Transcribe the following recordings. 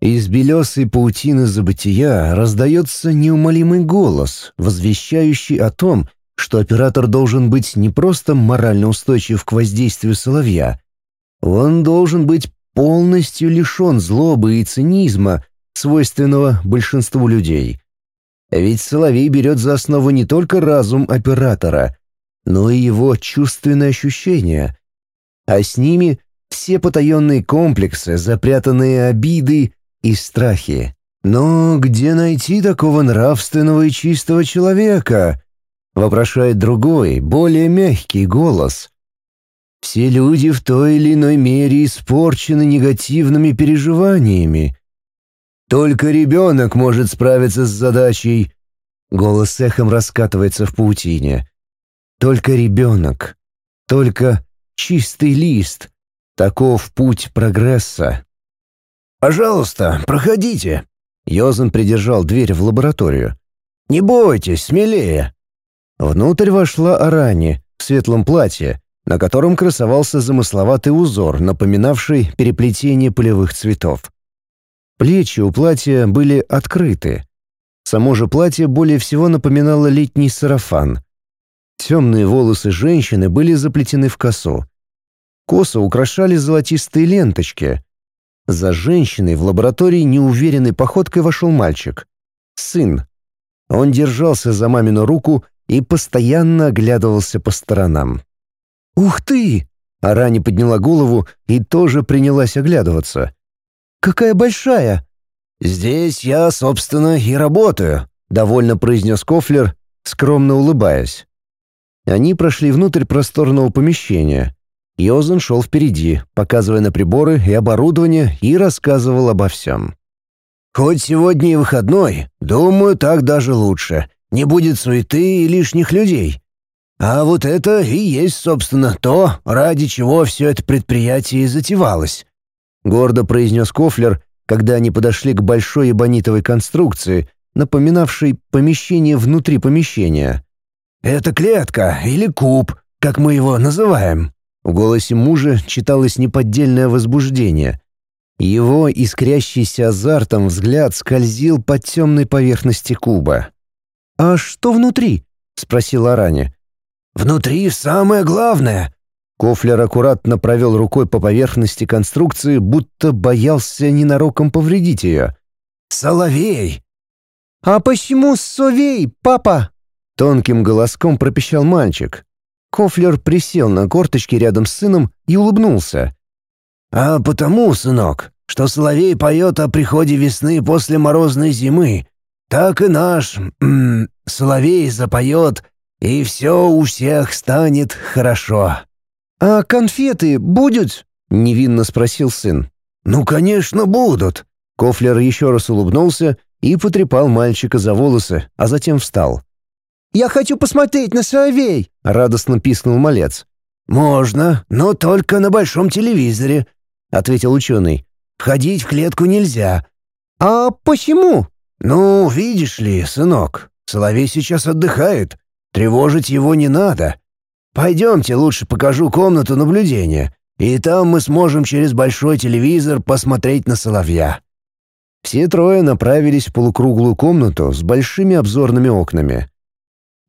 Из белесой паутины забытия раздается неумолимый голос, возвещающий о том, что оператор должен быть не просто морально устойчив к воздействию соловья, он должен быть полностью лишен злобы и цинизма, свойственного большинству людей. Ведь соловей берет за основу не только разум оператора, но и его чувственные ощущения, а с ними все потаенные комплексы, запрятанные обиды и страхи. Но где найти такого нравственного и чистого человека? Вопрошает другой, более мягкий голос. Все люди в той или иной мере испорчены негативными переживаниями. Только ребенок может справиться с задачей. Голос эхом раскатывается в паутине. Только ребенок. Только чистый лист. Таков путь прогресса. «Пожалуйста, проходите». Йозен придержал дверь в лабораторию. «Не бойтесь, смелее». Внутрь вошла Арани в светлом платье, на котором красовался замысловатый узор, напоминавший переплетение полевых цветов. Плечи у платья были открыты. Само же платье более всего напоминало летний сарафан. Темные волосы женщины были заплетены в косу. Косы украшали золотистые ленточки. За женщиной в лаборатории неуверенной походкой вошел мальчик. Сын. Он держался за мамину руку и постоянно оглядывался по сторонам. «Ух ты!» Арани подняла голову и тоже принялась оглядываться. «Какая большая!» «Здесь я, собственно, и работаю», — довольно произнес Кофлер, скромно улыбаясь. Они прошли внутрь просторного помещения. Йозен шел впереди, показывая на приборы и оборудование, и рассказывал обо всем. «Хоть сегодня и выходной, думаю, так даже лучше. Не будет суеты и лишних людей. А вот это и есть, собственно, то, ради чего все это предприятие и затевалось», — гордо произнес Кофлер, когда они подошли к большой эбонитовой конструкции, напоминавшей помещение внутри помещения. «Это клетка или куб, как мы его называем». В голосе мужа читалось неподдельное возбуждение. Его искрящийся азартом взгляд скользил по темной поверхности куба. «А что внутри?» — спросила Араня. «Внутри самое главное!» Кофлер аккуратно провел рукой по поверхности конструкции, будто боялся ненароком повредить ее. «Соловей!» «А почему совей, папа?» Тонким голоском пропищал мальчик. Кофлер присел на корточки рядом с сыном и улыбнулся. «А потому, сынок, что соловей поет о приходе весны после морозной зимы, так и наш м -м, соловей запоет, и все у всех станет хорошо». «А конфеты будут?» — невинно спросил сын. «Ну, конечно, будут». Кофлер еще раз улыбнулся и потрепал мальчика за волосы, а затем встал. «Я хочу посмотреть на соловей!» — радостно пискнул малец. «Можно, но только на большом телевизоре», — ответил ученый. «Входить в клетку нельзя». «А почему?» «Ну, видишь ли, сынок, Соловей сейчас отдыхает. Тревожить его не надо. Пойдемте, лучше покажу комнату наблюдения, и там мы сможем через большой телевизор посмотреть на Соловья». Все трое направились в полукруглую комнату с большими обзорными окнами.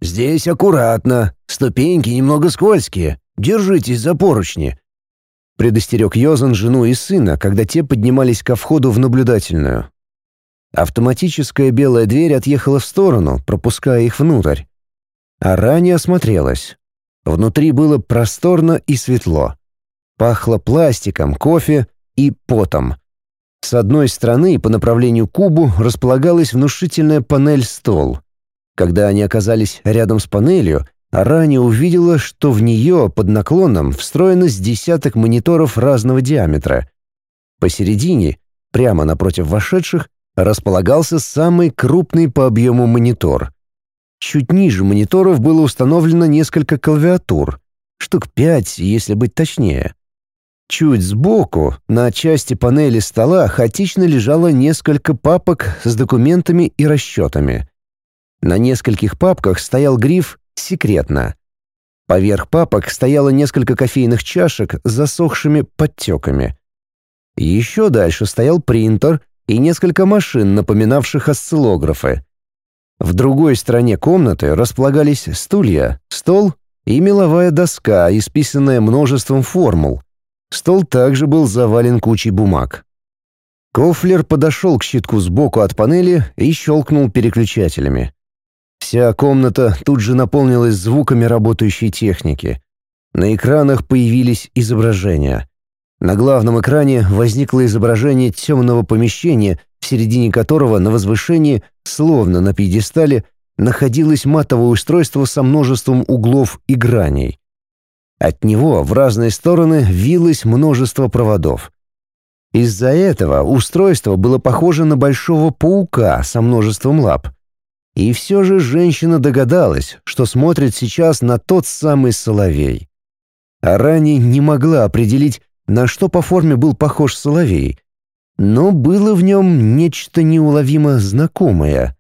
«Здесь аккуратно, ступеньки немного скользкие, держитесь за поручни», предостерег Йозан жену и сына, когда те поднимались ко входу в наблюдательную. Автоматическая белая дверь отъехала в сторону, пропуская их внутрь. А ранее осмотрелась. Внутри было просторно и светло. Пахло пластиком, кофе и потом. С одной стороны по направлению кубу располагалась внушительная панель-стол. Когда они оказались рядом с панелью, Арани увидела, что в нее под наклоном встроено с десяток мониторов разного диаметра. Посередине, прямо напротив вошедших, располагался самый крупный по объему монитор. Чуть ниже мониторов было установлено несколько клавиатур, штук пять, если быть точнее. Чуть сбоку, на части панели стола, хаотично лежало несколько папок с документами и расчетами. На нескольких папках стоял гриф «Секретно». Поверх папок стояло несколько кофейных чашек с засохшими подтеками. Еще дальше стоял принтер и несколько машин, напоминавших осциллографы. В другой стороне комнаты располагались стулья, стол и меловая доска, исписанная множеством формул. Стол также был завален кучей бумаг. Кофлер подошел к щитку сбоку от панели и щелкнул переключателями. Вся комната тут же наполнилась звуками работающей техники. На экранах появились изображения. На главном экране возникло изображение темного помещения, в середине которого на возвышении, словно на пьедестале, находилось матовое устройство со множеством углов и граней. От него в разные стороны вилось множество проводов. Из-за этого устройство было похоже на большого паука со множеством лап. И все же женщина догадалась, что смотрит сейчас на тот самый соловей. А ранее не могла определить, на что по форме был похож соловей, но было в нем нечто неуловимо знакомое.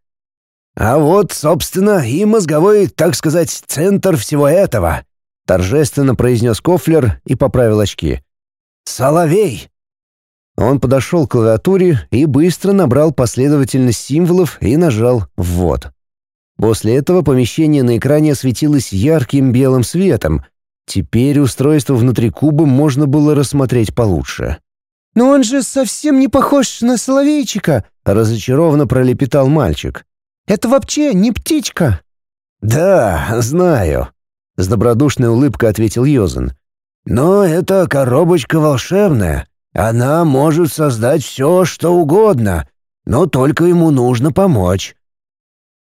«А вот, собственно, и мозговой, так сказать, центр всего этого», — торжественно произнес Кофлер и поправил очки. «Соловей!» Он подошел к клавиатуре и быстро набрал последовательность символов и нажал «Ввод». После этого помещение на экране осветилось ярким белым светом. Теперь устройство внутри куба можно было рассмотреть получше. «Но он же совсем не похож на соловейчика!» — разочарованно пролепетал мальчик. «Это вообще не птичка!» «Да, знаю», — с добродушной улыбкой ответил Йозен. «Но это коробочка волшебная. Она может создать все, что угодно, но только ему нужно помочь».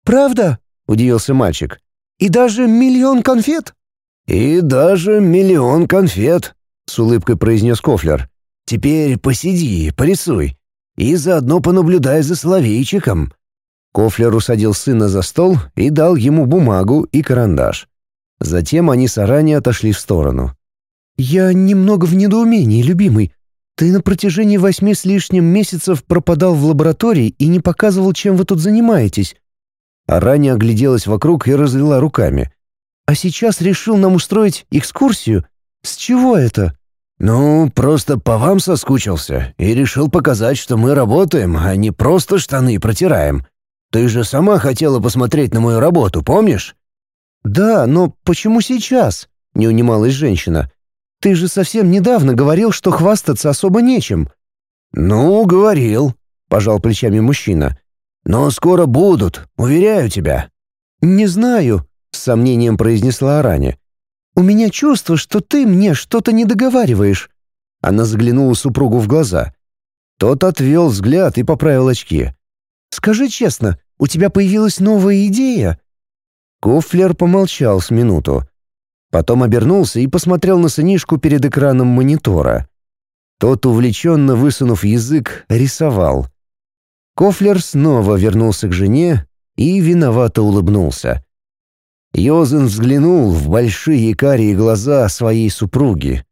«Правда?» — удивился мальчик. «И даже миллион конфет?» «И даже миллион конфет», — с улыбкой произнес Кофлер. «Теперь посиди, порисуй, и заодно понаблюдай за Соловейчиком». Кофлер усадил сына за стол и дал ему бумагу и карандаш. Затем они с Арани отошли в сторону. «Я немного в недоумении, любимый. Ты на протяжении восьми с лишним месяцев пропадал в лаборатории и не показывал, чем вы тут занимаетесь». Арани огляделась вокруг и развела руками. «А сейчас решил нам устроить экскурсию? С чего это?» «Ну, просто по вам соскучился и решил показать, что мы работаем, а не просто штаны протираем. Ты же сама хотела посмотреть на мою работу, помнишь?» «Да, но почему сейчас?» — не унималась женщина. Ты же совсем недавно говорил, что хвастаться особо нечем». «Ну, говорил», — пожал плечами мужчина. «Но скоро будут, уверяю тебя». «Не знаю», — с сомнением произнесла Аране. «У меня чувство, что ты мне что-то не договариваешь». Она заглянула супругу в глаза. Тот отвел взгляд и поправил очки. «Скажи честно, у тебя появилась новая идея?» Кофлер помолчал с минуту. Потом обернулся и посмотрел на сынишку перед экраном монитора. Тот, увлеченно высунув язык, рисовал. Кофлер снова вернулся к жене и виновато улыбнулся. Йозен взглянул в большие карие глаза своей супруги.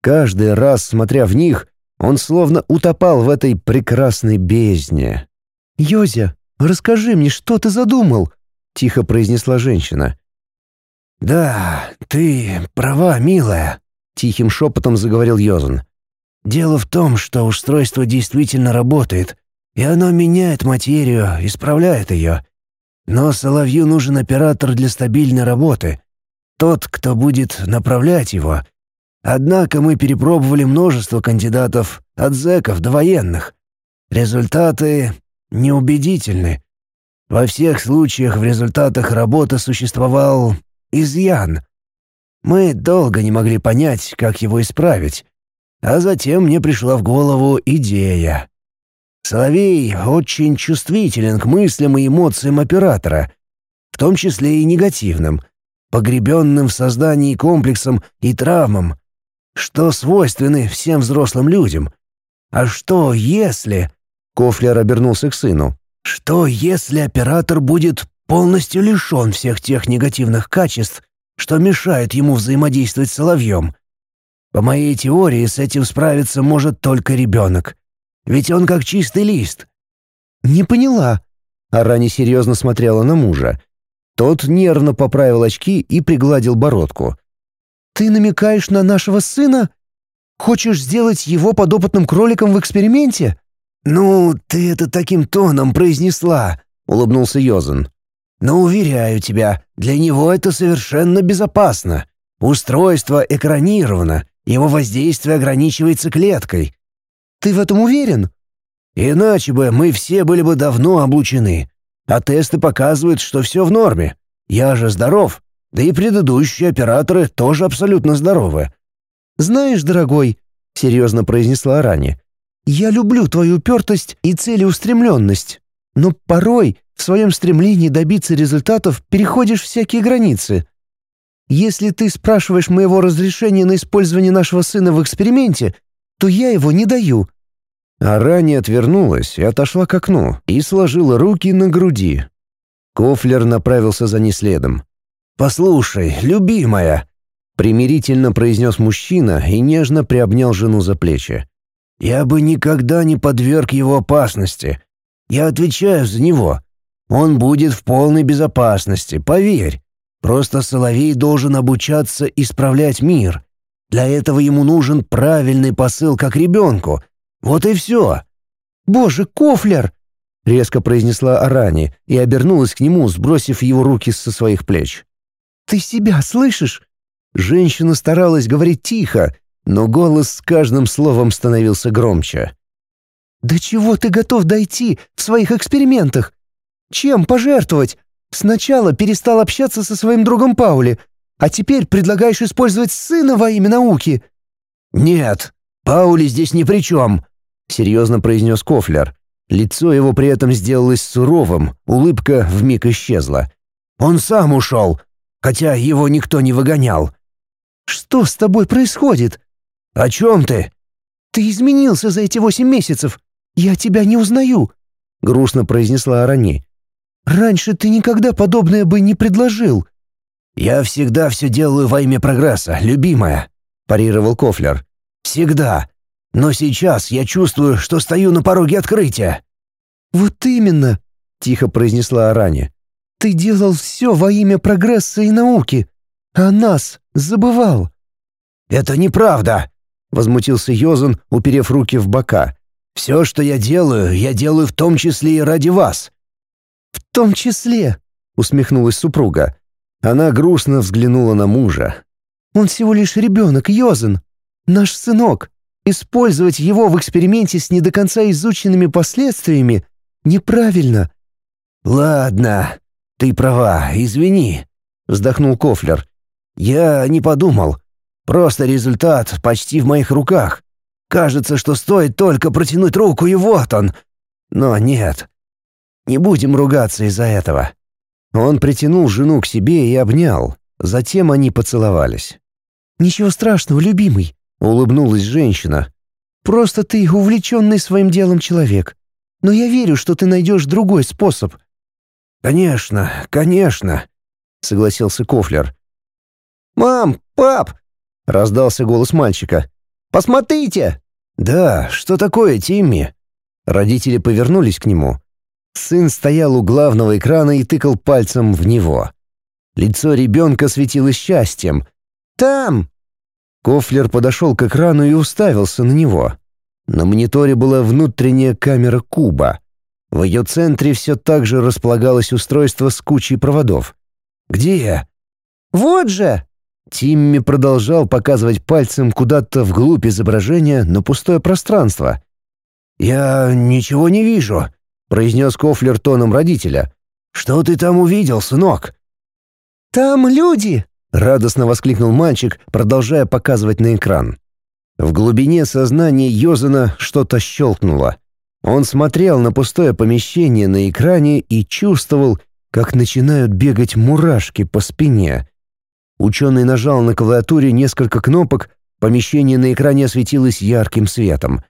Каждый раз, смотря в них, он словно утопал в этой прекрасной бездне. «Йозя, расскажи мне, что ты задумал?» — тихо произнесла женщина. «Да, ты права, милая», — тихим шепотом заговорил Йозен. «Дело в том, что устройство действительно работает, и оно меняет материю, исправляет ее. Но Соловью нужен оператор для стабильной работы, тот, кто будет направлять его. Однако мы перепробовали множество кандидатов, от зэков до военных. Результаты неубедительны. Во всех случаях в результатах работы существовал изъян. Мы долго не могли понять, как его исправить. А затем мне пришла в голову идея. Соловей очень чувствителен к мыслям и эмоциям оператора, в том числе и негативным, погребенным в создании комплексом и травмам, что свойственны всем взрослым людям. А что если... Кофлер обернулся к сыну. Что если оператор будет полностью лишен всех тех негативных качеств, что мешают ему взаимодействовать с соловьем. По моей теории, с этим справиться может только ребенок. Ведь он как чистый лист. «Не поняла». Арани серьезно смотрела на мужа. Тот нервно поправил очки и пригладил бородку. «Ты намекаешь на нашего сына? Хочешь сделать его подопытным кроликом в эксперименте?» «Ну, ты это таким тоном произнесла», — улыбнулся Йозен. «Но уверяю тебя, для него это совершенно безопасно. Устройство экранировано, его воздействие ограничивается клеткой». «Ты в этом уверен?» «Иначе бы мы все были бы давно облучены. А тесты показывают, что все в норме. Я же здоров, да и предыдущие операторы тоже абсолютно здоровы». «Знаешь, дорогой», — серьезно произнесла Арани, «я люблю твою упертость и целеустремленность, но порой в своем стремлении добиться результатов переходишь всякие границы. Если ты спрашиваешь моего разрешения на использование нашего сына в эксперименте, то я его не даю». Арани отвернулась и отошла к окну и сложила руки на груди. Кофлер направился за ней следом. «Послушай, любимая», — примирительно произнес мужчина и нежно приобнял жену за плечи. «Я бы никогда не подверг его опасности. Я отвечаю за него. Он будет в полной безопасности, поверь. Просто Соловей должен обучаться исправлять мир. Для этого ему нужен правильный посыл как ребенку. Вот и все». «Боже, Кофлер!» — резко произнесла Арани и обернулась к нему, сбросив его руки со своих плеч. «Ты себя слышишь?» Женщина старалась говорить тихо, но голос с каждым словом становился громче. «До чего ты готов дойти в своих экспериментах? Чем пожертвовать? Сначала перестал общаться со своим другом Паули, а теперь предлагаешь использовать сына во имя науки». «Нет, Паули здесь ни при чем», — серьезно произнес Кофлер. Лицо его при этом сделалось суровым, улыбка вмиг исчезла. «Он сам ушел, хотя его никто не выгонял». «Что с тобой происходит?» «О чем ты?» «Ты изменился за эти восемь месяцев. Я тебя не узнаю», — грустно произнесла Арани. «Раньше ты никогда подобное бы не предложил». «Я всегда все делаю во имя прогресса, любимая», — парировал Кофлер. «Всегда. Но сейчас я чувствую, что стою на пороге открытия». «Вот именно», — тихо произнесла Арани. «Ты делал все во имя прогресса и науки, а нас забывал». «Это неправда», — возмутился Йозан, уперев руки в бока. «Все, что я делаю, я делаю в том числе и ради вас». «В том числе», — усмехнулась супруга. Она грустно взглянула на мужа. «Он всего лишь ребенок, Йозан. Наш сынок. Использовать его в эксперименте с не до конца изученными последствиями неправильно». «Ладно, ты права, извини», — вздохнул Кофлер. «Я не подумал. Просто результат почти в моих руках. Кажется, что стоит только протянуть руку, и вот он. Но нет. Не будем ругаться из-за этого». Он притянул жену к себе и обнял. Затем они поцеловались. «Ничего страшного, любимый. — улыбнулась женщина. «Просто ты увлеченный своим делом человек. Но я верю, что ты найдешь другой способ». «Конечно, конечно», — согласился Кофлер. «Мам, пап!» — раздался голос мальчика. «Посмотрите!» «Да, что такое, Тимми?» Родители повернулись к нему. Сын стоял у главного экрана и тыкал пальцем в него. Лицо ребенка светилось счастьем. «Там!» Кофлер подошел к экрану и уставился на него. На мониторе была внутренняя камера куба. В ее центре все так же располагалось устройство с кучей проводов. «Где?» «Вот же!» Тимми продолжал показывать пальцем куда-то вглубь изображения на пустое пространство. «Я ничего не вижу», — произнес Кофлер тоном родителя. «Что ты там увидел, сынок?» «Там люди!» Радостно воскликнул мальчик, продолжая показывать на экран. В глубине сознания Йозена что-то щелкнуло. Он смотрел на пустое помещение на экране и чувствовал, как начинают бегать мурашки по спине. Ученый нажал на клавиатуре несколько кнопок, помещение на экране осветилось ярким светом.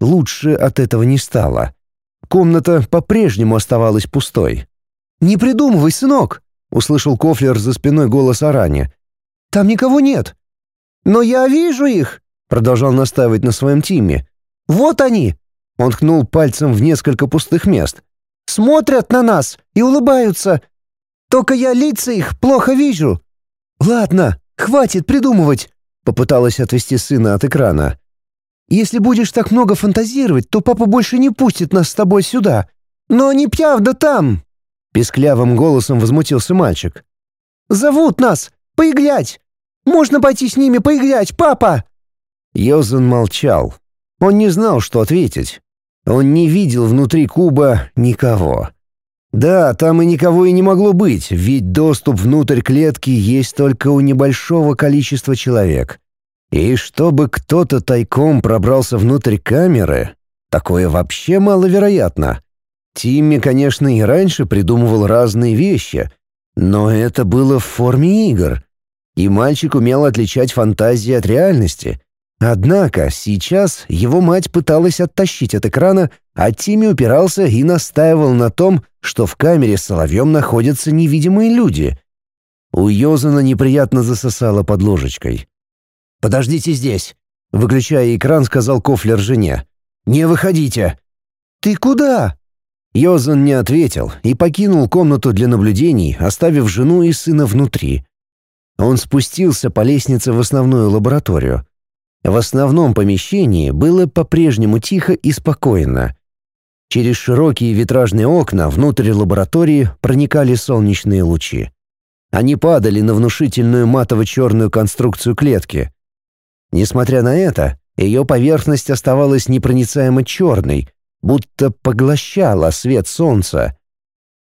Лучше от этого не стало. Комната по-прежнему оставалась пустой. «Не придумывай, сынок!» — услышал Кофлер за спиной голос Арани. «Там никого нет». «Но я вижу их», — продолжал настаивать на своем тиме. «Вот они!» — он ткнул пальцем в несколько пустых мест. «Смотрят на нас и улыбаются. Только я лица их плохо вижу». «Ладно, хватит придумывать», — попыталась отвести сына от экрана. Если будешь так много фантазировать, то папа больше не пустит нас с тобой сюда. Но не пьявда там!» Песклявым голосом возмутился мальчик. «Зовут нас! Поиграть! Можно пойти с ними поиграть, папа!» Йозан молчал. Он не знал, что ответить. Он не видел внутри куба никого. Да, там и никого и не могло быть, ведь доступ внутрь клетки есть только у небольшого количества человек. И чтобы кто-то тайком пробрался внутрь камеры, такое вообще маловероятно. Тимми, конечно, и раньше придумывал разные вещи, но это было в форме игр, и мальчик умел отличать фантазии от реальности. Однако сейчас его мать пыталась оттащить от экрана, а Тимми упирался и настаивал на том, что в камере с соловьем находятся невидимые люди. У Йозана неприятно засосало под ложечкой. «Подождите здесь», — выключая экран, сказал Кофлер жене. «Не выходите». «Ты куда?» Йозан не ответил и покинул комнату для наблюдений, оставив жену и сына внутри. Он спустился по лестнице в основную лабораторию. В основном помещении было по-прежнему тихо и спокойно. Через широкие витражные окна внутрь лаборатории проникали солнечные лучи. Они падали на внушительную матово-черную конструкцию клетки. Несмотря на это, ее поверхность оставалась непроницаемо черной, будто поглощала свет солнца.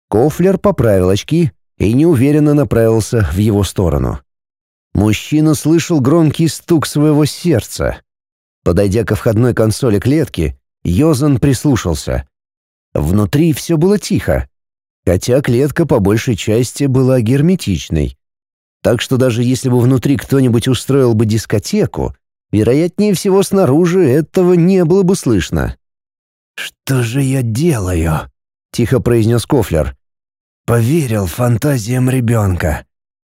Кофлер поправил очки и неуверенно направился в его сторону. Мужчина слышал громкий стук своего сердца. Подойдя ко входной консоли клетки, Йозан прислушался. Внутри все было тихо, хотя клетка по большей части была герметичной. Так что даже если бы внутри кто-нибудь устроил бы дискотеку, вероятнее всего снаружи этого не было бы слышно. «Что же я делаю?» — тихо произнес Кофлер. «Поверил фантазиям ребенка».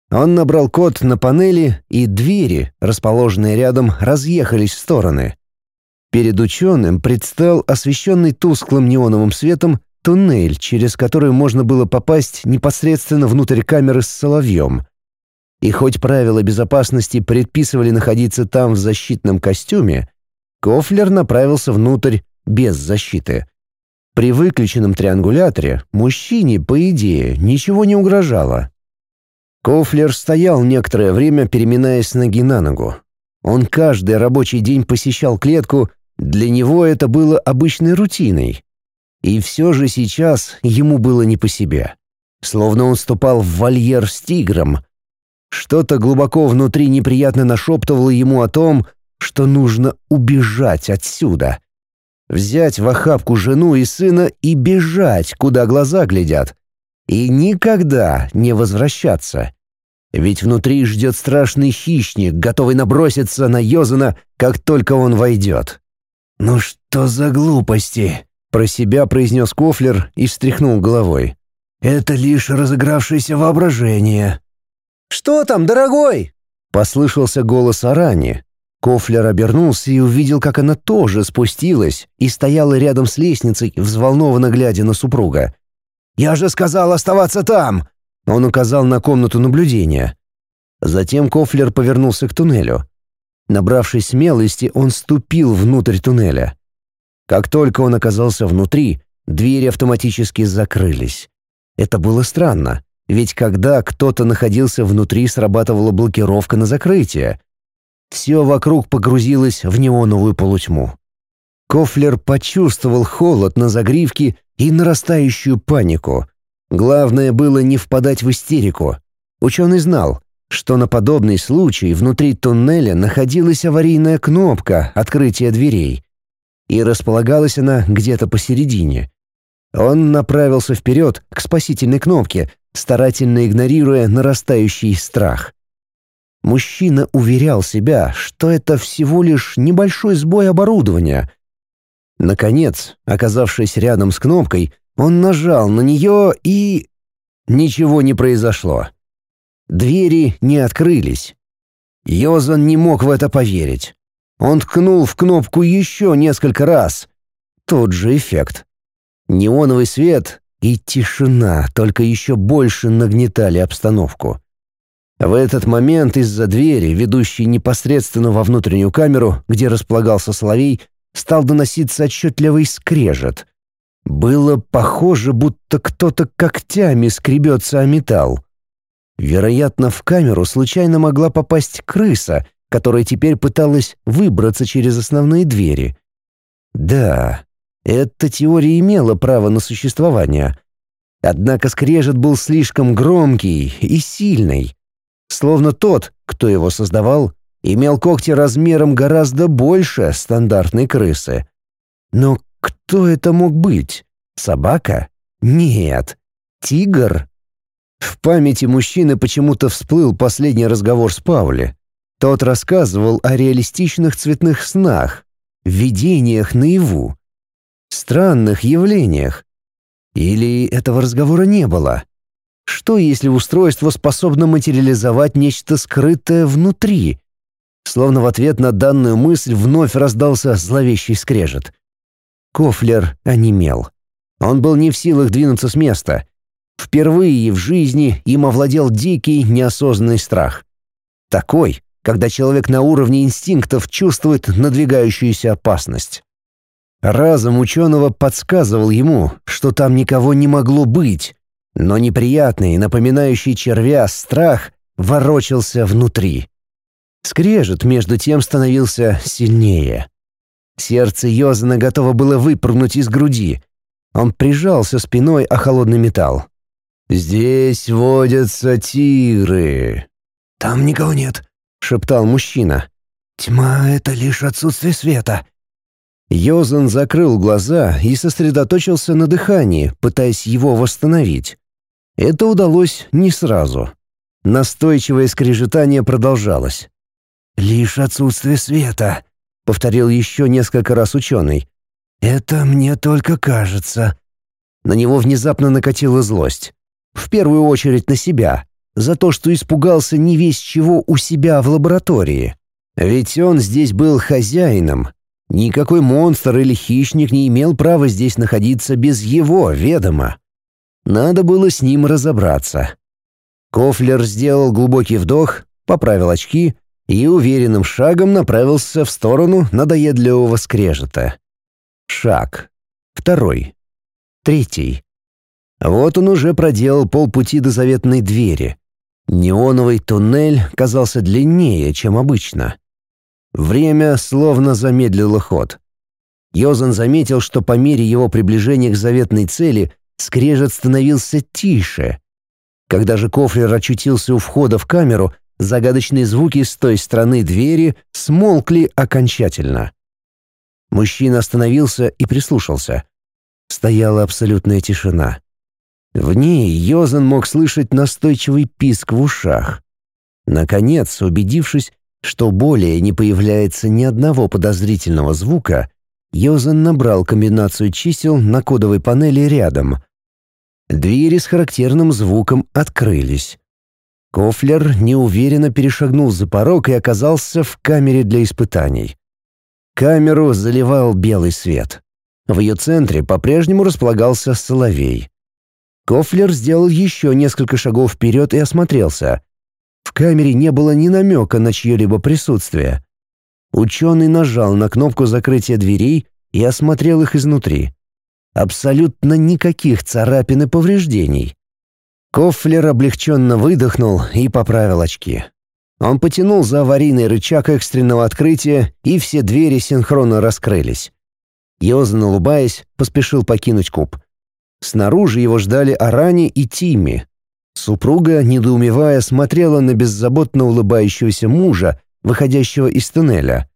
Он набрал код на панели, и двери, расположенные рядом, разъехались в стороны. Перед ученым предстал освещенный тусклым неоновым светом туннель, через который можно было попасть непосредственно внутрь камеры с соловьем. И хоть правила безопасности предписывали находиться там в защитном костюме, Кофлер направился внутрь без защиты. При выключенном триангуляторе мужчине, по идее, ничего не угрожало. Кофлер стоял некоторое время, переминаясь ноги на ногу. Он каждый рабочий день посещал клетку, для него это было обычной рутиной. И все же сейчас ему было не по себе. Словно он ступал в вольер с тигром. Что-то глубоко внутри неприятно нашептывало ему о том, что нужно убежать отсюда. Взять в охапку жену и сына и бежать, куда глаза глядят и никогда не возвращаться. Ведь внутри ждет страшный хищник, готовый наброситься на Йозана, как только он войдет. «Ну что за глупости?» — про себя произнес Кофлер и встряхнул головой. «Это лишь разыгравшееся воображение». «Что там, дорогой?» — послышался голос Арани. Кофлер обернулся и увидел, как она тоже спустилась и стояла рядом с лестницей, взволнованно глядя на супруга. «Я же сказал оставаться там!» Он указал на комнату наблюдения. Затем Кофлер повернулся к туннелю. Набравшись смелости, он ступил внутрь туннеля. Как только он оказался внутри, двери автоматически закрылись. Это было странно, ведь когда кто-то находился внутри, срабатывала блокировка на закрытие. Все вокруг погрузилось в неоновую полутьму. Кофлер почувствовал холод на загривке и нарастающую панику. Главное было не впадать в истерику. Ученый знал, что на подобный случай внутри туннеля находилась аварийная кнопка открытия дверей. И располагалась она где-то посередине. Он направился вперед к спасительной кнопке, старательно игнорируя нарастающий страх. Мужчина уверял себя, что это всего лишь небольшой сбой оборудования, Наконец, оказавшись рядом с кнопкой, он нажал на нее и... Ничего не произошло. Двери не открылись. Йозан не мог в это поверить. Он ткнул в кнопку еще несколько раз. Тот же эффект. Неоновый свет и тишина только еще больше нагнетали обстановку. В этот момент из-за двери, ведущей непосредственно во внутреннюю камеру, где располагался Соловей, стал доноситься отчетливый скрежет. Было похоже, будто кто-то когтями скребется о металл. Вероятно, в камеру случайно могла попасть крыса, которая теперь пыталась выбраться через основные двери. Да, эта теория имела право на существование. Однако скрежет был слишком громкий и сильный. Словно тот, кто его создавал, имел когти размером гораздо больше стандартной крысы. Но кто это мог быть? Собака? Нет. Тигр? В памяти мужчины почему-то всплыл последний разговор с Паули. Тот рассказывал о реалистичных цветных снах, видениях наяву, странных явлениях. Или этого разговора не было? Что, если устройство способно материализовать нечто скрытое внутри? Словно в ответ на данную мысль вновь раздался зловещий скрежет. Кофлер онемел. Он был не в силах двинуться с места. Впервые в жизни им овладел дикий, неосознанный страх. Такой, когда человек на уровне инстинктов чувствует надвигающуюся опасность. Разум ученого подсказывал ему, что там никого не могло быть, но неприятный, напоминающий червя страх ворочался внутри. Скрежет между тем становился сильнее. Сердце Йозана готово было выпрыгнуть из груди. Он прижался спиной о холодный металл. «Здесь водятся тигры». «Там никого нет», — шептал мужчина. «Тьма — это лишь отсутствие света». Йозан закрыл глаза и сосредоточился на дыхании, пытаясь его восстановить. Это удалось не сразу. Настойчивое скрежетание продолжалось. «Лишь отсутствие света», — повторил еще несколько раз ученый. «Это мне только кажется». На него внезапно накатила злость. В первую очередь на себя, за то, что испугался не весь чего у себя в лаборатории. Ведь он здесь был хозяином. Никакой монстр или хищник не имел права здесь находиться без его ведома. Надо было с ним разобраться. Кофлер сделал глубокий вдох, поправил очки и уверенным шагом направился в сторону надоедливого скрежета. Шаг. Второй. Третий. Вот он уже проделал полпути до заветной двери. Неоновый туннель казался длиннее, чем обычно. Время словно замедлило ход. Йозан заметил, что по мере его приближения к заветной цели скрежет становился тише. Когда же Кофлер очутился у входа в камеру, загадочные звуки с той стороны двери смолкли окончательно. Мужчина остановился и прислушался. Стояла абсолютная тишина. В ней Йозан мог слышать настойчивый писк в ушах. Наконец, убедившись, что более не появляется ни одного подозрительного звука, Йозан набрал комбинацию чисел на кодовой панели рядом. Двери с характерным звуком открылись. Кофлер неуверенно перешагнул за порог и оказался в камере для испытаний. Камеру заливал белый свет. В ее центре по-прежнему располагался соловей. Кофлер сделал еще несколько шагов вперед и осмотрелся. В камере не было ни намека на чье-либо присутствие. Ученый нажал на кнопку закрытия дверей и осмотрел их изнутри. Абсолютно никаких царапин и повреждений. Кофлер облегченно выдохнул и поправил очки. Он потянул за аварийный рычаг экстренного открытия, и все двери синхронно раскрылись. Йозан, улыбаясь, поспешил покинуть куб. Снаружи его ждали Арани и Тимми. Супруга, недоумевая, смотрела на беззаботно улыбающегося мужа, выходящего из туннеля.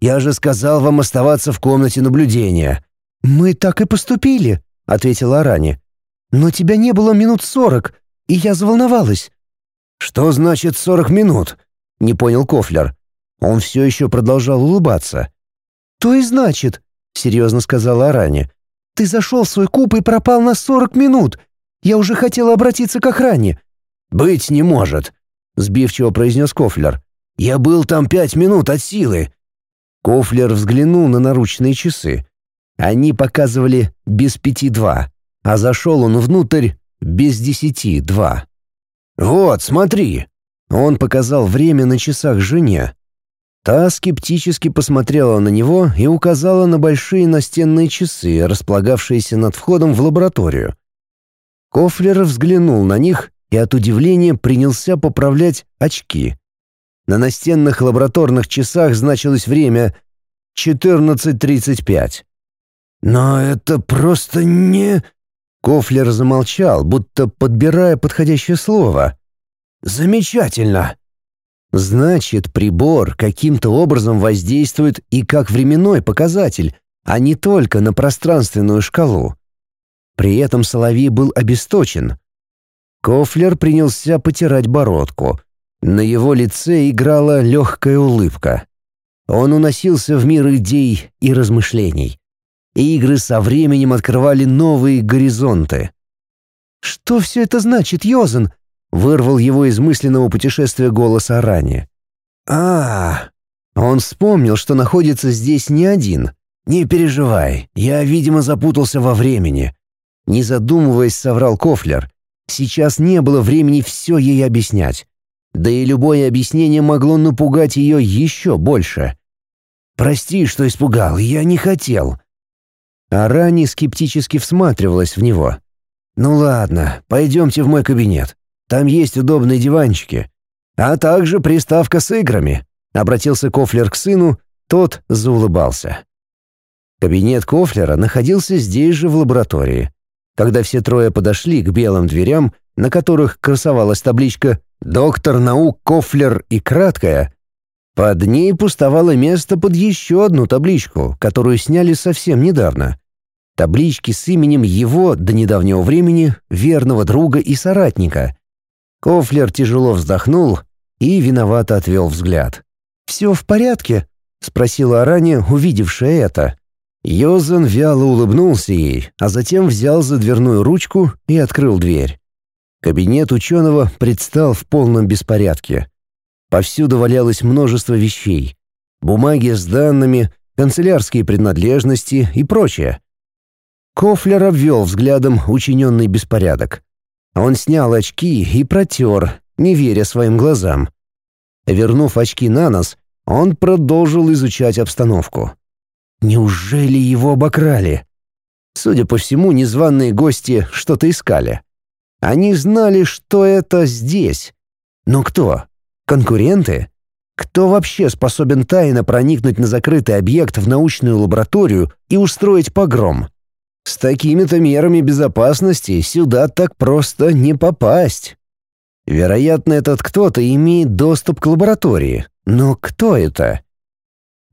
«Я же сказал вам оставаться в комнате наблюдения». «Мы так и поступили», — ответила Арани. «Но тебя не было минут сорок, и я заволновалась». «Что значит сорок минут?» — не понял Кофлер. Он все еще продолжал улыбаться. «То и значит», — серьезно сказала Арани. «Ты зашел в свой куб и пропал на сорок минут. Я уже хотела обратиться к охране». «Быть не может», — сбивчиво произнес Кофлер. «Я был там пять минут от силы». Кофлер взглянул на наручные часы. Они показывали без пяти два, а зашел он внутрь без десяти два. «Вот, смотри!» Он показал время на часах жене. Та скептически посмотрела на него и указала на большие настенные часы, располагавшиеся над входом в лабораторию. Кофлер взглянул на них и от удивления принялся поправлять очки. На настенных лабораторных часах значилось время 14.35. «Но это просто не...» Кофлер замолчал, будто подбирая подходящее слово. «Замечательно!» Значит, прибор каким-то образом воздействует и как временной показатель, а не только на пространственную шкалу. При этом Соловей был обесточен. Кофлер принялся потирать бородку. На его лице играла легкая улыбка. Он уносился в мир идей и размышлений. Игры со временем открывали новые горизонты. «Что все это значит, Йозен?» — вырвал его из мысленного путешествия голос Арани. а Он вспомнил, что находится здесь не один. «Не переживай, я, видимо, запутался во времени». Не задумываясь, соврал Кофлер. Сейчас не было времени все ей объяснять. Да и любое объяснение могло напугать ее еще больше. «Прости, что испугал, я не хотел». А Рани скептически всматривалась в него. «Ну ладно, пойдемте в мой кабинет. Там есть удобные диванчики. А также приставка с играми», — обратился Кофлер к сыну, тот заулыбался. Кабинет Кофлера находился здесь же в лаборатории. Когда все трое подошли к белым дверям, на которых красовалась табличка «Доктор наук Кофлер» и краткая, под ней пустовало место под еще одну табличку, которую сняли совсем недавно. Таблички с именем его до недавнего времени верного друга и соратника. Кофлер тяжело вздохнул и виновато отвел взгляд. «Все в порядке?» — спросила Араня, увидевшая это. Йозан вяло улыбнулся ей, а затем взял за дверную ручку и открыл дверь. Кабинет ученого предстал в полном беспорядке. Повсюду валялось множество вещей. Бумаги с данными, канцелярские принадлежности и прочее. Кофлер обвел взглядом учиненный беспорядок. Он снял очки и протер, не веря своим глазам. Вернув очки на нос, он продолжил изучать обстановку. Неужели его обокрали? Судя по всему, незваные гости что-то искали. Они знали, что это здесь. Но кто? Конкуренты? Кто вообще способен тайно проникнуть на закрытый объект в научную лабораторию и устроить погром? С такими-то мерами безопасности сюда так просто не попасть. Вероятно, этот кто-то имеет доступ к лаборатории. Но кто это?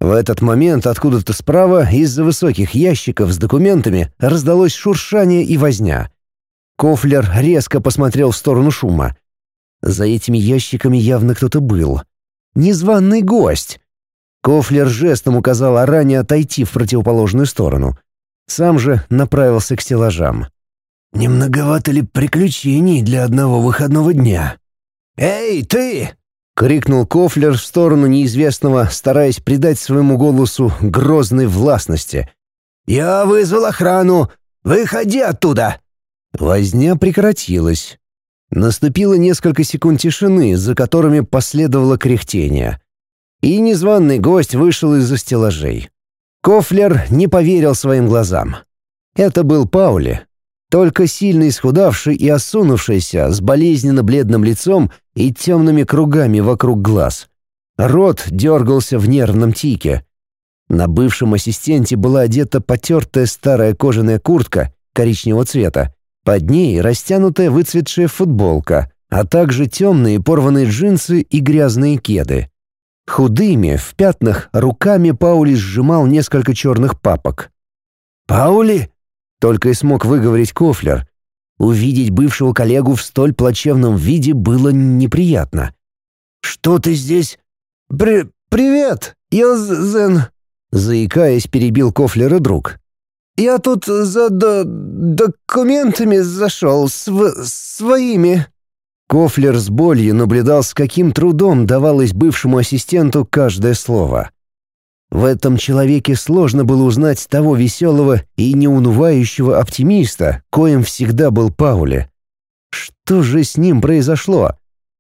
В этот момент откуда-то справа из-за высоких ящиков с документами раздалось шуршание и возня. Кофлер резко посмотрел в сторону шума. За этими ящиками явно кто-то был. Незваный гость. Кофлер жестом указал Аране отойти в противоположную сторону. Сам же направился к стеллажам. «Не многовато ли приключений для одного выходного дня?» «Эй, ты!» — крикнул Кофлер в сторону неизвестного, стараясь придать своему голосу грозной властности. «Я вызвал охрану! Выходи оттуда!» Возня прекратилась. Наступило несколько секунд тишины, за которыми последовало кряхтение. И незваный гость вышел из-за стеллажей. Кофлер не поверил своим глазам. Это был Паули, только сильно исхудавший и осунувшийся, с болезненно бледным лицом и темными кругами вокруг глаз. Рот дергался в нервном тике. На бывшем ассистенте была одета потертая старая кожаная куртка коричневого цвета, под ней растянутая выцветшая футболка, а также темные порванные джинсы и грязные кеды. Худыми, в пятнах, руками Паули сжимал несколько черных папок. «Паули!» Только и смог выговорить Кофлер. Увидеть бывшего коллегу в столь плачевном виде было неприятно. «Что ты здесь?» «При... «Привет, я Зен...» Заикаясь, перебил Кофлера друг. «Я тут за до... документами зашел, св... своими...» Кофлер с болью наблюдал, с каким трудом давалось бывшему ассистенту каждое слово. В этом человеке сложно было узнать того веселого и неунывающего оптимиста, коим всегда был Паули. Что же с ним произошло?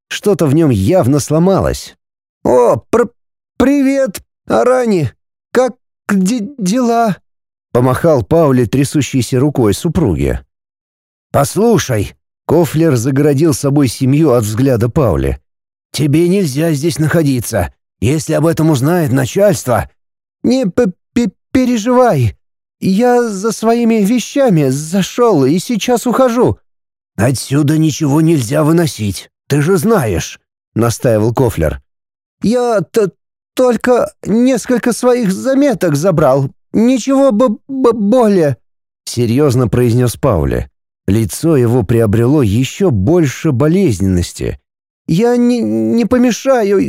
Что-то в нем явно сломалось. «О, пр привет, Арани! Как дела?» Помахал Пауле трясущейся рукой супруги. «Послушай!» Кофлер загородил собой семью от взгляда Паули. «Тебе нельзя здесь находиться. Если об этом узнает начальство...» «Не переживай. Я за своими вещами зашел и сейчас ухожу». «Отсюда ничего нельзя выносить. Ты же знаешь», — настаивал Кофлер. «Я-то только несколько своих заметок забрал. Ничего бы более», — серьезно произнес Паули. Лицо его приобрело еще больше болезненности. «Я не, не помешаю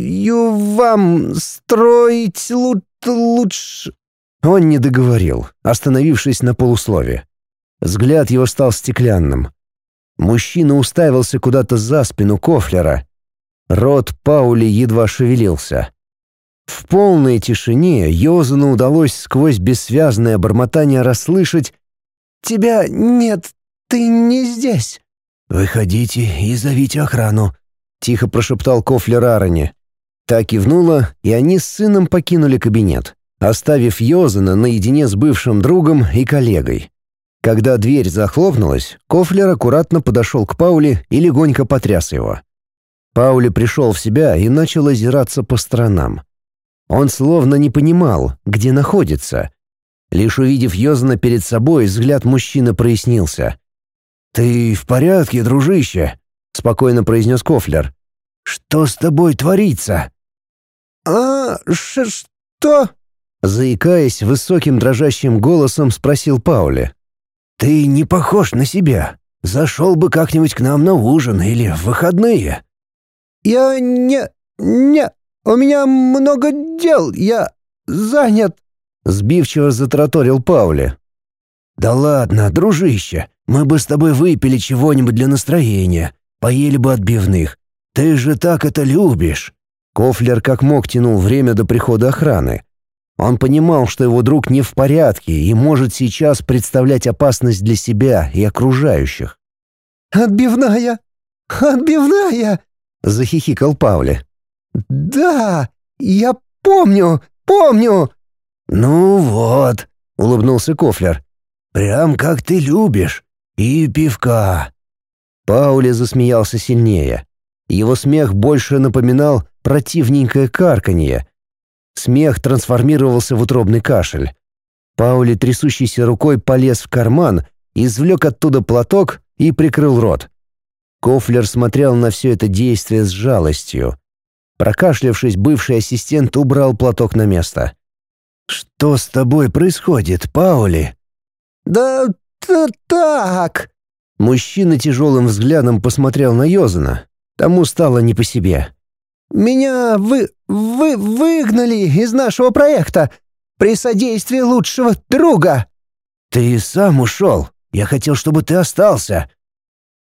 вам строить лучше...» Он не договорил, остановившись на полуслове. Взгляд его стал стеклянным. Мужчина уставился куда-то за спину Кофлера. Рот Паули едва шевелился. В полной тишине Йозану удалось сквозь бессвязное бормотание расслышать «Тебя нет, ты не здесь». «Выходите и зовите охрану», — тихо прошептал Кофлер Ароне. Та кивнула, и они с сыном покинули кабинет, оставив Йозана наедине с бывшим другом и коллегой. Когда дверь захлопнулась, Кофлер аккуратно подошел к Пауле и легонько потряс его. Паули пришел в себя и начал озираться по сторонам. Он словно не понимал, где находится. Лишь увидев Йозана перед собой, взгляд мужчины прояснился. «Ты в порядке, дружище?» — спокойно произнес Кофлер. «Что с тобой творится?» «А, что?» Заикаясь, высоким дрожащим голосом спросил Паули. «Ты не похож на себя. Зашел бы как-нибудь к нам на ужин или в выходные». «Я не... не... У меня много дел, я занят», — сбивчиво затраторил Паули. «Да ладно, дружище, мы бы с тобой выпили чего-нибудь для настроения, поели бы отбивных. Ты же так это любишь». Кофлер как мог тянул время до прихода охраны. Он понимал, что его друг не в порядке и может сейчас представлять опасность для себя и окружающих. «Отбивная! Отбивная!» — захихикал Паули. «Да, я помню, помню!» «Ну вот», — улыбнулся Кофлер. «Прям как ты любишь. И пивка». Паули засмеялся сильнее. Его смех больше напоминал противненькое карканье. Смех трансформировался в утробный кашель. Паули трясущейся рукой полез в карман, извлек оттуда платок и прикрыл рот. Кофлер смотрел на все это действие с жалостью. Прокашлявшись, бывший ассистент убрал платок на место. «Что с тобой происходит, Паули?» «Да так...» Мужчина тяжелым взглядом посмотрел на Йозана. Тому стало не по себе. «Меня вы... вы выгнали из нашего проекта при содействии лучшего друга!» «Ты сам ушел. Я хотел, чтобы ты остался».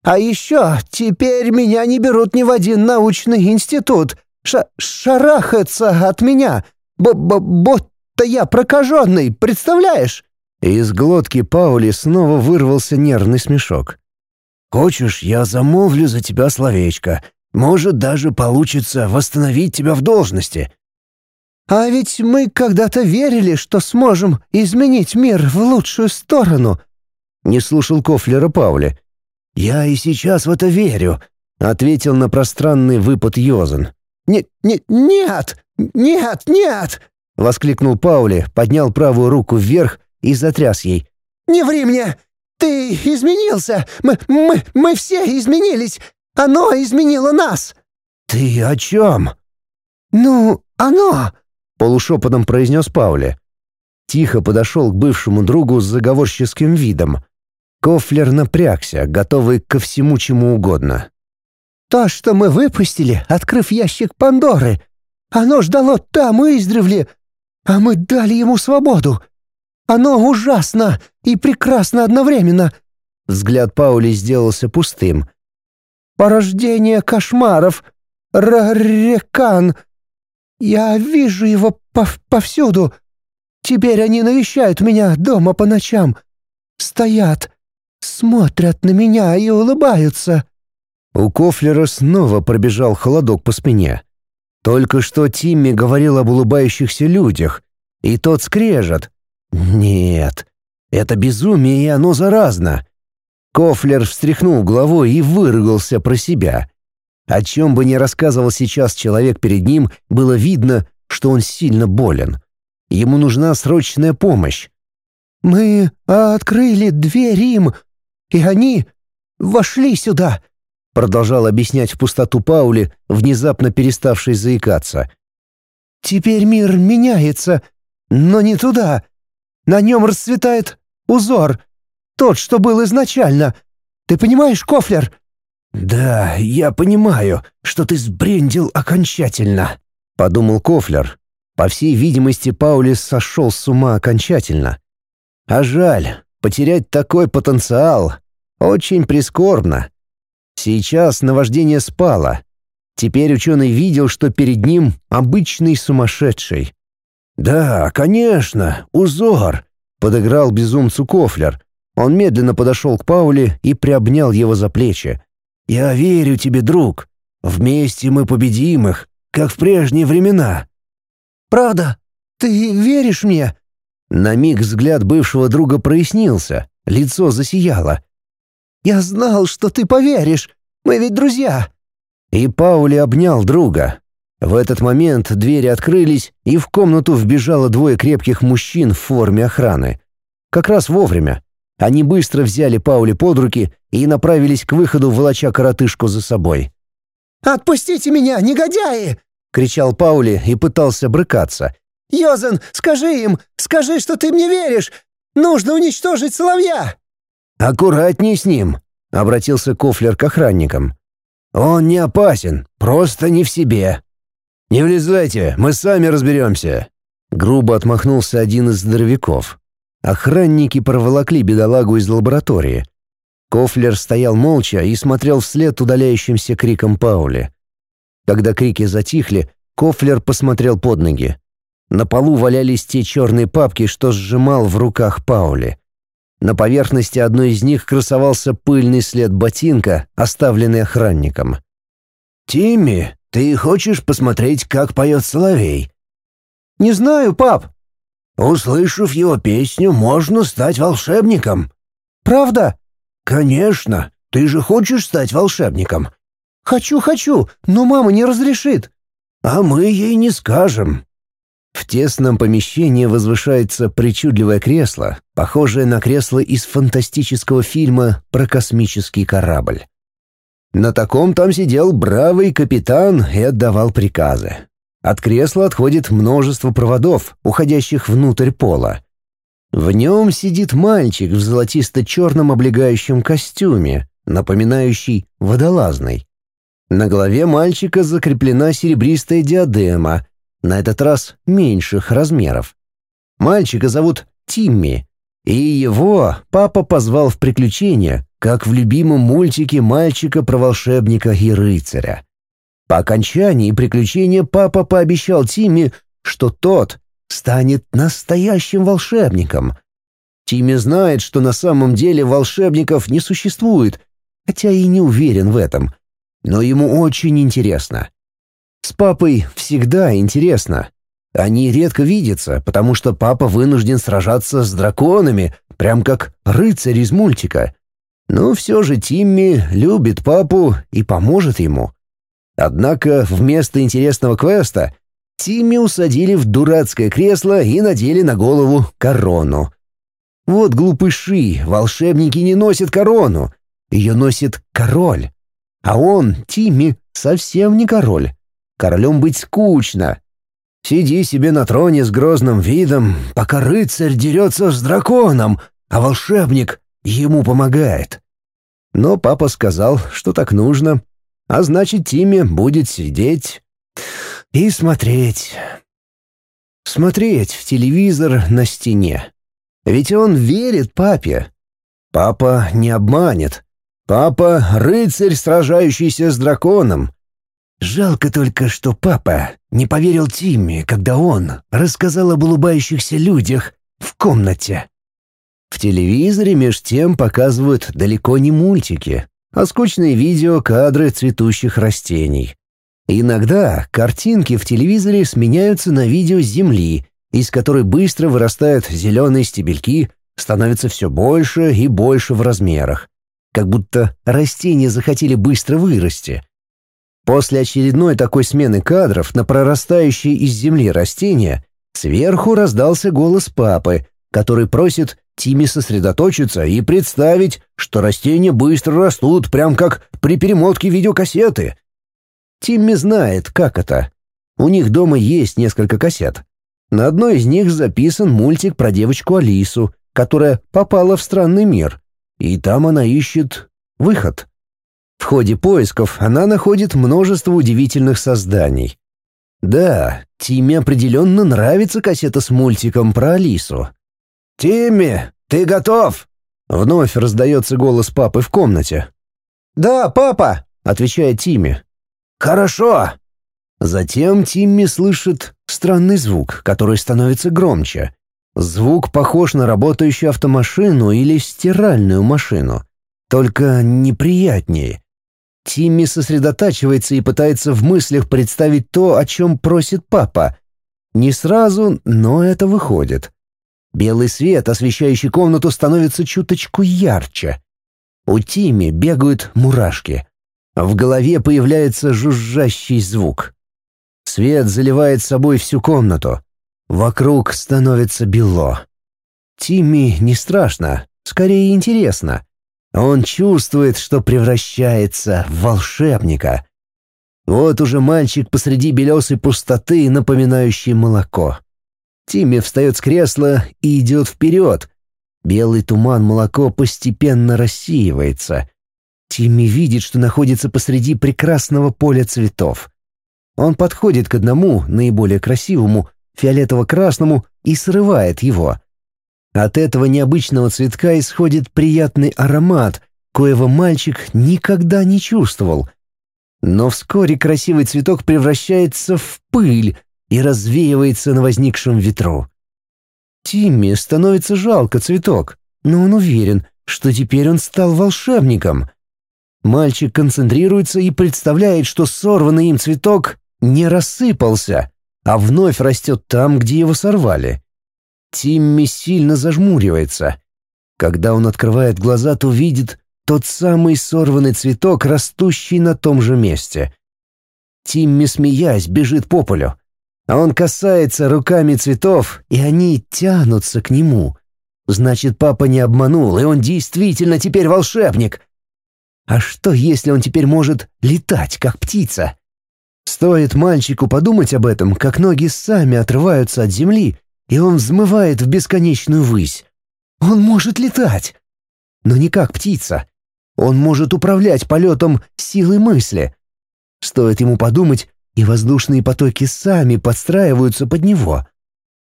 «А еще теперь меня не берут ни в один научный институт. Ша шарахаются от меня. Б -б Будто я прокаженный, представляешь?» Из глотки Паули снова вырвался нервный смешок. «Хочешь, я замолвлю за тебя словечко. Может, даже получится восстановить тебя в должности». «А ведь мы когда-то верили, что сможем изменить мир в лучшую сторону», — не слушал Кофлера Паули. «Я и сейчас в это верю», — ответил на пространный выпад Йозен. «Не, не, нет, нет, нет!» — воскликнул Паули, поднял правую руку вверх и затряс ей. «Не ври мне! Ты изменился! Мы, мы, мы все изменились! Оно изменило нас!» «Ты о чем?» «Ну, оно!» — полушепотом произнес Паули. Тихо подошел к бывшему другу с заговорческим видом. Кофлер напрягся, готовый ко всему чему угодно. То, что мы выпустили, открыв ящик Пандоры. Оно ждало там издревле, а мы дали ему свободу. Оно ужасно и прекрасно одновременно». Взгляд Паули сделался пустым. «Порождение кошмаров. Рарекан. Я вижу его пов повсюду. Теперь они навещают меня дома по ночам. Стоят, смотрят на меня и улыбаются. У Кофлера снова пробежал холодок по спине. Только что Тимми говорил об улыбающихся людях, и тот скрежет. Нет, это безумие, и оно заразно. Кофлер встряхнул головой и выругался про себя. О чем бы ни рассказывал сейчас человек перед ним, было видно, что он сильно болен. Ему нужна срочная помощь. «Мы открыли дверь им, и они вошли сюда», продолжал объяснять в пустоту Паули, внезапно переставший заикаться. «Теперь мир меняется, но не туда. На нем расцветает узор, тот, что был изначально. Ты понимаешь, Кофлер?» «Да, я понимаю, что ты сбрендил окончательно», — подумал Кофлер. По всей видимости, Паулис сошел с ума окончательно. А жаль, потерять такой потенциал очень прискорбно. Сейчас наваждение спало. Теперь ученый видел, что перед ним обычный сумасшедший. «Да, конечно, узор», — подыграл безумцу Кофлер. Он медленно подошел к Пауле и приобнял его за плечи. «Я верю тебе, друг. Вместе мы победим их, как в прежние времена». «Правда? Ты веришь мне?» На миг взгляд бывшего друга прояснился, лицо засияло. «Я знал, что ты поверишь. Мы ведь друзья». И Паули обнял друга. В этот момент двери открылись, и в комнату вбежало двое крепких мужчин в форме охраны. Как раз вовремя. Они быстро взяли Паули под руки и направились к выходу, волоча коротышку за собой. «Отпустите меня, негодяи!» — кричал Паули и пытался брыкаться. «Йозен, скажи им! Скажи, что ты мне веришь! Нужно уничтожить соловья!» «Аккуратней с ним!» — обратился Кофлер к охранникам. «Он не опасен, просто не в себе». «Не влезайте, мы сами разберемся!» Грубо отмахнулся один из здоровяков. Охранники проволокли бедолагу из лаборатории. Кофлер стоял молча и смотрел вслед удаляющимся криком Паули. Когда крики затихли, Кофлер посмотрел под ноги. На полу валялись те черные папки, что сжимал в руках Паули. На поверхности одной из них красовался пыльный след ботинка, оставленный охранником. «Тимми, ты хочешь посмотреть, как поет соловей?» «Не знаю, пап». «Услышав его песню, можно стать волшебником». «Правда?» «Конечно. Ты же хочешь стать волшебником?» «Хочу, хочу, но мама не разрешит». «А мы ей не скажем. В тесном помещении возвышается причудливое кресло, похожее на кресло из фантастического фильма про космический корабль. На таком там сидел бравый капитан и отдавал приказы. От кресла отходит множество проводов, уходящих внутрь пола. В нем сидит мальчик в золотисто-черном облегающем костюме, напоминающий водолазный. На голове мальчика закреплена серебристая диадема, на этот раз меньших размеров. Мальчика зовут Тимми, и его папа позвал в приключения, как в любимом мультике мальчика про волшебника и рыцаря. По окончании приключения папа пообещал Тимми, что тот станет настоящим волшебником. Тимми знает, что на самом деле волшебников не существует, хотя и не уверен в этом. Но ему очень интересно. С папой всегда интересно. Они редко видятся, потому что папа вынужден сражаться с драконами, прям как рыцарь из мультика. Но все же Тимми любит папу и поможет ему. Однако вместо интересного квеста Тимми усадили в дурацкое кресло и надели на голову корону. Вот глупыши, волшебники не носят корону. Ее носит король. А он, Тимми, совсем не король. Королем быть скучно. Сиди себе на троне с грозным видом, пока рыцарь дерется с драконом, а волшебник ему помогает. Но папа сказал, что так нужно, а значит, Тимми будет сидеть и смотреть. Смотреть в телевизор на стене. Ведь он верит папе. Папа не обманет. Папа — рыцарь, сражающийся с драконом. Жалко только, что папа не поверил Тимми, когда он рассказал об улыбающихся людях в комнате. В телевизоре меж тем показывают далеко не мультики, а скучные видео — кадры цветущих растений. Иногда картинки в телевизоре сменяются на видео Земли, из которой быстро вырастают зеленые стебельки, становятся все больше и больше в размерах. Как будто растения захотели быстро вырасти. После очередной такой смены кадров на прорастающие из земли растения сверху раздался голос папы, который просит Тиме сосредоточиться и представить, что растения быстро растут, прям как при перемотке видеокассеты. Тимми знает, как это. У них дома есть несколько кассет. На одной из них записан мультик про девочку Алису, которая попала в странный мир, и там она ищет выход. В ходе поисков она находит множество удивительных созданий. Да, Тиме определенно нравится кассета с мультиком про Алису. «Тимми, ты готов?» Вновь раздается голос папы в комнате. «Да, папа!» — отвечает Тимми. «Хорошо!» Затем Тимми слышит странный звук, который становится громче. Звук похож на работающую автомашину или стиральную машину, только неприятнее. Тимми сосредотачивается и пытается в мыслях представить то, о чем просит папа. Не сразу, но это выходит. Белый свет, освещающий комнату, становится чуточку ярче. У Тимми бегают мурашки. В голове появляется жужжащий звук. Свет заливает собой всю комнату. Вокруг становится бело. Тимми не страшно, скорее интересно. Он чувствует, что превращается в волшебника. Вот уже мальчик посреди белесой пустоты, напоминающей молоко. Тимми встает с кресла и идет вперед. Белый туман молоко постепенно рассеивается. Тимми видит, что находится посреди прекрасного поля цветов. Он подходит к одному, наиболее красивому, фиолетово-красному, и срывает его. От этого необычного цветка исходит приятный аромат, коего мальчик никогда не чувствовал. Но вскоре красивый цветок превращается в пыль и развеивается на возникшем ветру. Тимми становится жалко цветок, но он уверен, что теперь он стал волшебником — Мальчик концентрируется и представляет, что сорванный им цветок не рассыпался, а вновь растет там, где его сорвали. Тимми сильно зажмуривается. Когда он открывает глаза, то видит тот самый сорванный цветок, растущий на том же месте. Тимми, смеясь, бежит по полю. А он касается руками цветов, и они тянутся к нему. Значит, папа не обманул, и он действительно теперь волшебник — а что, если он теперь может летать, как птица? Стоит мальчику подумать об этом, как ноги сами отрываются от земли, и он взмывает в бесконечную высь. Он может летать. Но не как птица. Он может управлять полетом силой мысли. Стоит ему подумать, и воздушные потоки сами подстраиваются под него.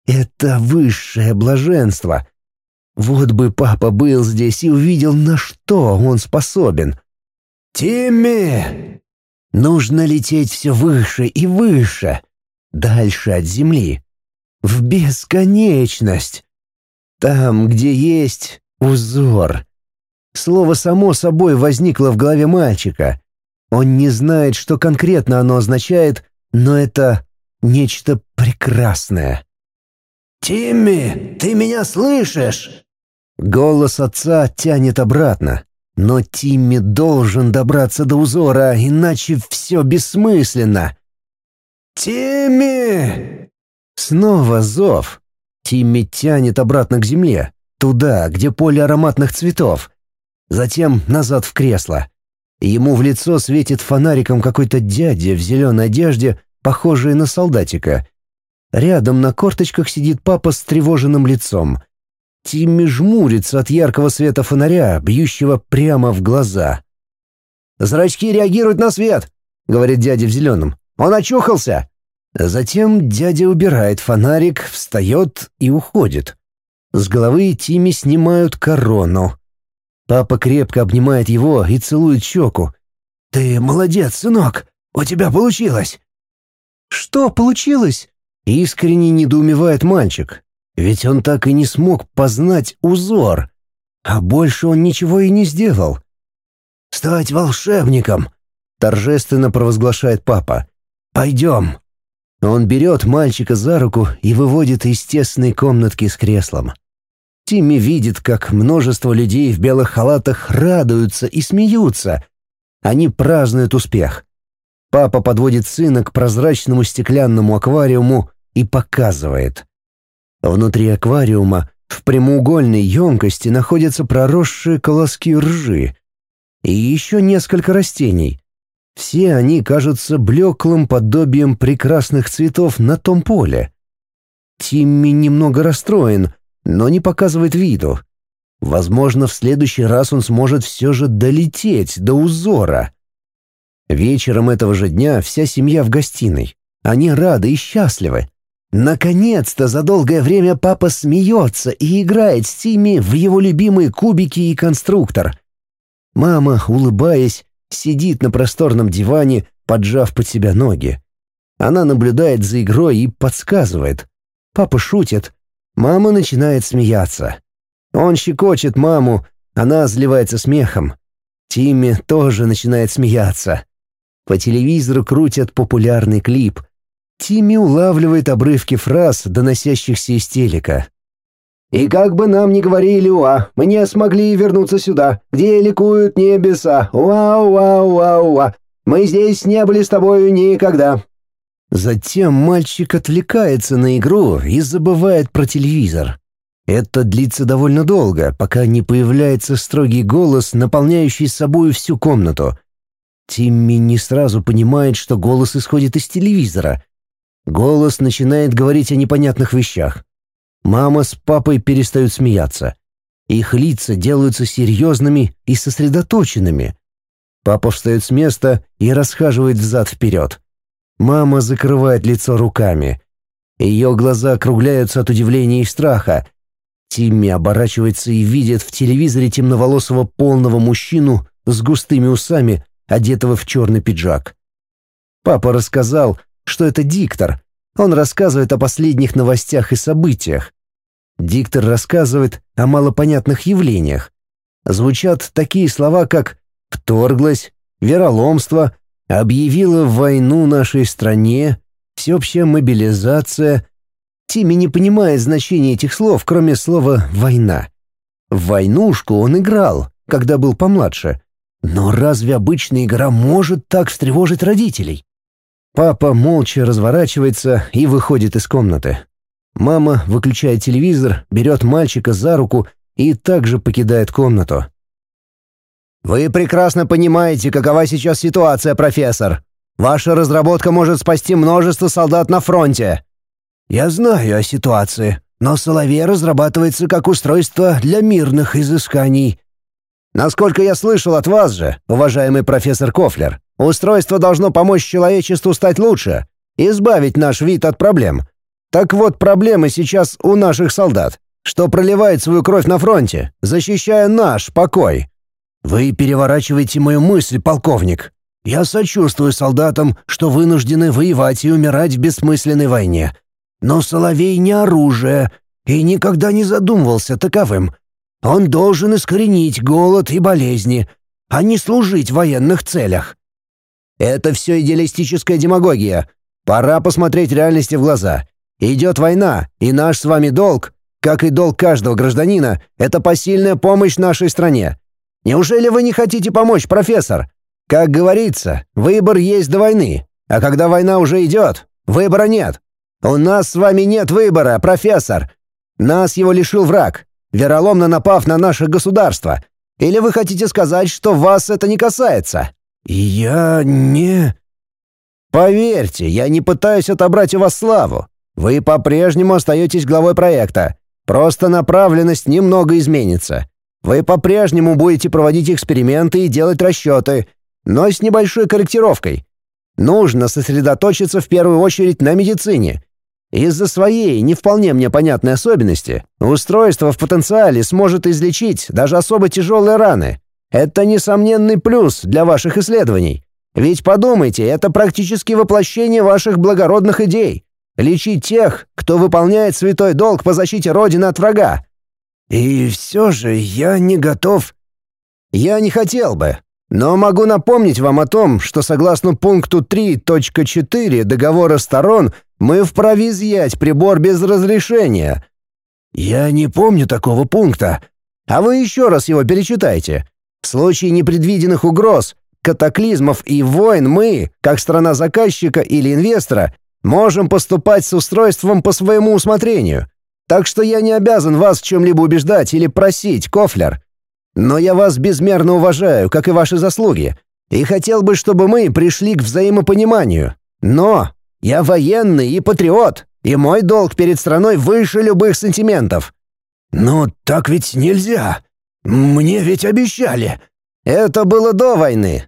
Это высшее блаженство. Вот бы папа был здесь и увидел, на что он способен. «Тимми!» Нужно лететь все выше и выше, дальше от земли, в бесконечность. Там, где есть узор. Слово само собой возникло в голове мальчика. Он не знает, что конкретно оно означает, но это нечто прекрасное. «Тимми, ты меня слышишь?» Голос отца тянет обратно. Но Тимми должен добраться до узора, иначе все бессмысленно. «Тимми!» Снова зов. Тимми тянет обратно к земле, туда, где поле ароматных цветов. Затем назад в кресло. Ему в лицо светит фонариком какой-то дядя в зеленой одежде, похожий на солдатика. Рядом на корточках сидит папа с тревоженным лицом. Тимми жмурится от яркого света фонаря, бьющего прямо в глаза. «Зрачки реагируют на свет!» — говорит дядя в зеленом. «Он очухался!» Затем дядя убирает фонарик, встает и уходит. С головы Тимми снимают корону. Папа крепко обнимает его и целует щеку. «Ты молодец, сынок! У тебя получилось!» «Что получилось?» Искренне недоумевает мальчик. Ведь он так и не смог познать узор, а больше он ничего и не сделал. стать волшебником», — торжественно провозглашает папа. «Пойдем». Он берет мальчика за руку и выводит из тесной комнатки с креслом. Тимми видит, как множество людей в белых халатах радуются и смеются. Они празднуют успех. Папа подводит сына к прозрачному стеклянному аквариуму и показывает. Внутри аквариума в прямоугольной емкости находятся проросшие колоски ржи и еще несколько растений. Все они кажутся блеклым подобием прекрасных цветов на том поле. Тимми немного расстроен, но не показывает виду. Возможно, в следующий раз он сможет все же долететь до узора. Вечером этого же дня вся семья в гостиной. Они рады и счастливы. Наконец-то за долгое время папа смеется и играет с Тимми в его любимые кубики и конструктор. Мама, улыбаясь, сидит на просторном диване, поджав под себя ноги. Она наблюдает за игрой и подсказывает. Папа шутит. Мама начинает смеяться. Он щекочет маму, она заливается смехом. Тимми тоже начинает смеяться. По телевизору крутят популярный клип. Тимми улавливает обрывки фраз, доносящихся из телека. «И как бы нам ни говорили, уа, мы не смогли вернуться сюда, где ликуют небеса, уа-уа-уа-уа, мы здесь не были с тобою никогда». Затем мальчик отвлекается на игру и забывает про телевизор. Это длится довольно долго, пока не появляется строгий голос, наполняющий собой всю комнату. Тимми не сразу понимает, что голос исходит из телевизора. Голос начинает говорить о непонятных вещах. Мама с папой перестают смеяться. Их лица делаются серьезными и сосредоточенными. Папа встает с места и расхаживает взад-вперед. Мама закрывает лицо руками. Ее глаза округляются от удивления и страха. Тимми оборачивается и видит в телевизоре темноволосого полного мужчину с густыми усами, одетого в черный пиджак. Папа рассказал, что это диктор. Он рассказывает о последних новостях и событиях. Диктор рассказывает о малопонятных явлениях. Звучат такие слова, как «вторглась», «вероломство», «объявила войну нашей стране», «всеобщая мобилизация». Тимми не понимает значения этих слов, кроме слова «война». В войнушку он играл, когда был помладше. Но разве обычная игра может так встревожить родителей? Папа молча разворачивается и выходит из комнаты. Мама выключает телевизор, берет мальчика за руку и также покидает комнату. «Вы прекрасно понимаете, какова сейчас ситуация, профессор. Ваша разработка может спасти множество солдат на фронте». «Я знаю о ситуации, но Соловей разрабатывается как устройство для мирных изысканий». «Насколько я слышал от вас же, уважаемый профессор Кофлер, устройство должно помочь человечеству стать лучше, избавить наш вид от проблем». Так вот, проблемы сейчас у наших солдат, что проливает свою кровь на фронте, защищая наш покой. Вы переворачиваете мою мысль, полковник. Я сочувствую солдатам, что вынуждены воевать и умирать в бессмысленной войне. Но Соловей не оружие и никогда не задумывался таковым. Он должен искоренить голод и болезни, а не служить в военных целях. Это все идеалистическая демагогия. Пора посмотреть реальности в глаза. Идет война, и наш с вами долг, как и долг каждого гражданина, это посильная помощь нашей стране. Неужели вы не хотите помочь, профессор? Как говорится, выбор есть до войны, а когда война уже идет, выбора нет. У нас с вами нет выбора, профессор. Нас его лишил враг, вероломно напав на наше государство. Или вы хотите сказать, что вас это не касается? Я не... Поверьте, я не пытаюсь отобрать у вас славу. Вы по-прежнему остаетесь главой проекта. Просто направленность немного изменится. Вы по-прежнему будете проводить эксперименты и делать расчеты, но с небольшой корректировкой. Нужно сосредоточиться в первую очередь на медицине. Из-за своей не вполне мне понятной особенности устройство в потенциале сможет излечить даже особо тяжелые раны. Это несомненный плюс для ваших исследований. Ведь подумайте, это практически воплощение ваших благородных идей. Лечить тех, кто выполняет святой долг по защите Родины от врага. И все же я не готов. Я не хотел бы. Но могу напомнить вам о том, что согласно пункту 3.4 договора сторон мы вправе изъять прибор без разрешения. Я не помню такого пункта. А вы еще раз его перечитайте. В случае непредвиденных угроз, катаклизмов и войн мы, как страна заказчика или инвестора, можем поступать с устройством по своему усмотрению. Так что я не обязан вас в чем-либо убеждать или просить, Кофлер. Но я вас безмерно уважаю, как и ваши заслуги, и хотел бы, чтобы мы пришли к взаимопониманию. Но я военный и патриот, и мой долг перед страной выше любых сантиментов». «Но так ведь нельзя. Мне ведь обещали». «Это было до войны.